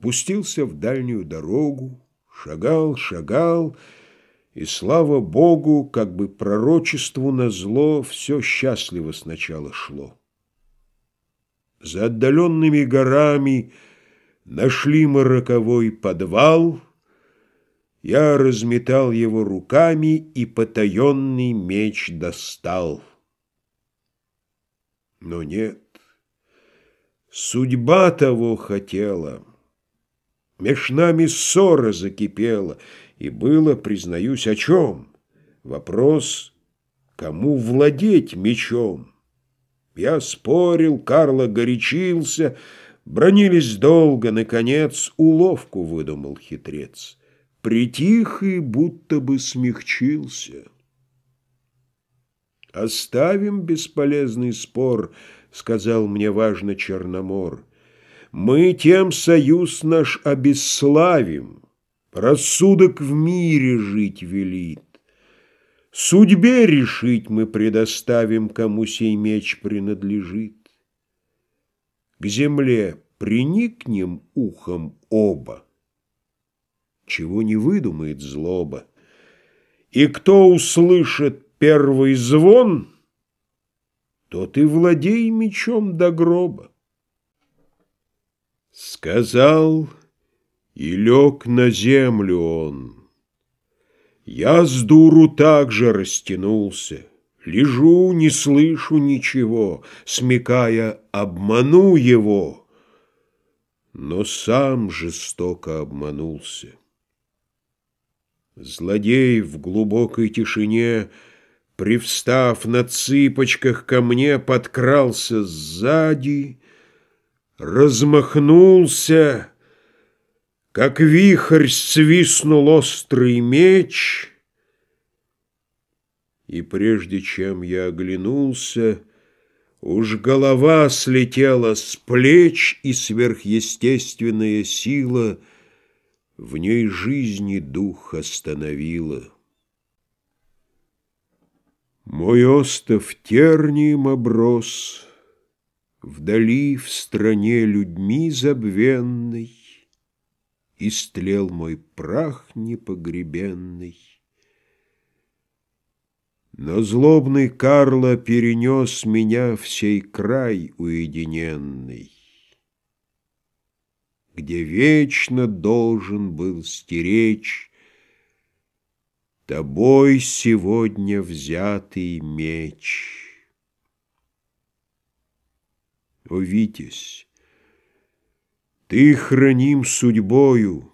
пустился в дальнюю дорогу, шагал, шагал, и, слава Богу, как бы пророчеству назло, все счастливо сначала шло. За отдаленными горами нашли мы роковой подвал, я разметал его руками и потаенный меч достал. Но нет, судьба того хотела. Меж нами ссора закипела, и было, признаюсь, о чем. Вопрос, кому владеть мечом. Я спорил, Карло горячился, бронились долго, наконец, уловку выдумал хитрец. Притих и будто бы смягчился. «Оставим бесполезный спор», — сказал мне важно Черномор. «Мы тем союз наш обесславим, рассудок в мире жить велит. Судьбе решить мы предоставим, кому сей меч принадлежит. К земле приникнем ухом оба, чего не выдумает злоба. И кто услышит первый звон, тот и владей мечом до гроба. Сказал, и лег на землю он. Я с дуру также растянулся. Лежу, не слышу ничего, смекая, обману его, но сам жестоко обманулся. Злодей в глубокой тишине Привстав на цыпочках ко мне, подкрался сзади, Размахнулся, как вихрь свистнул острый меч, И прежде чем я оглянулся, Уж голова слетела с плеч, И сверхъестественная сила В ней жизни дух остановила. Мой остов тернием оброс, Вдали в стране людьми забвенной, Истлел мой прах непогребенный. Но злобный Карло перенес Меня в сей край уединенный, Где вечно должен был стеречь Тобой сегодня взятый меч. О, Витязь, ты храним судьбою,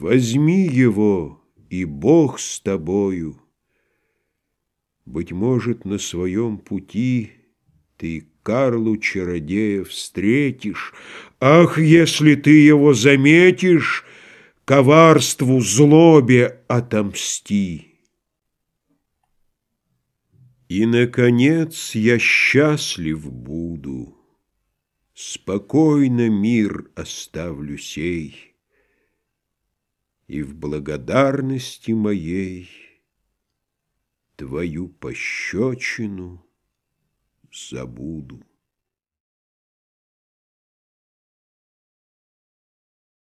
Возьми его, и Бог с тобою. Быть может, на своем пути Ты Карлу чародея встретишь, Ах, если ты его заметишь, коварству, злобе отомсти. И, наконец, я счастлив буду, Спокойно мир оставлю сей, И в благодарности моей Твою пощечину забуду.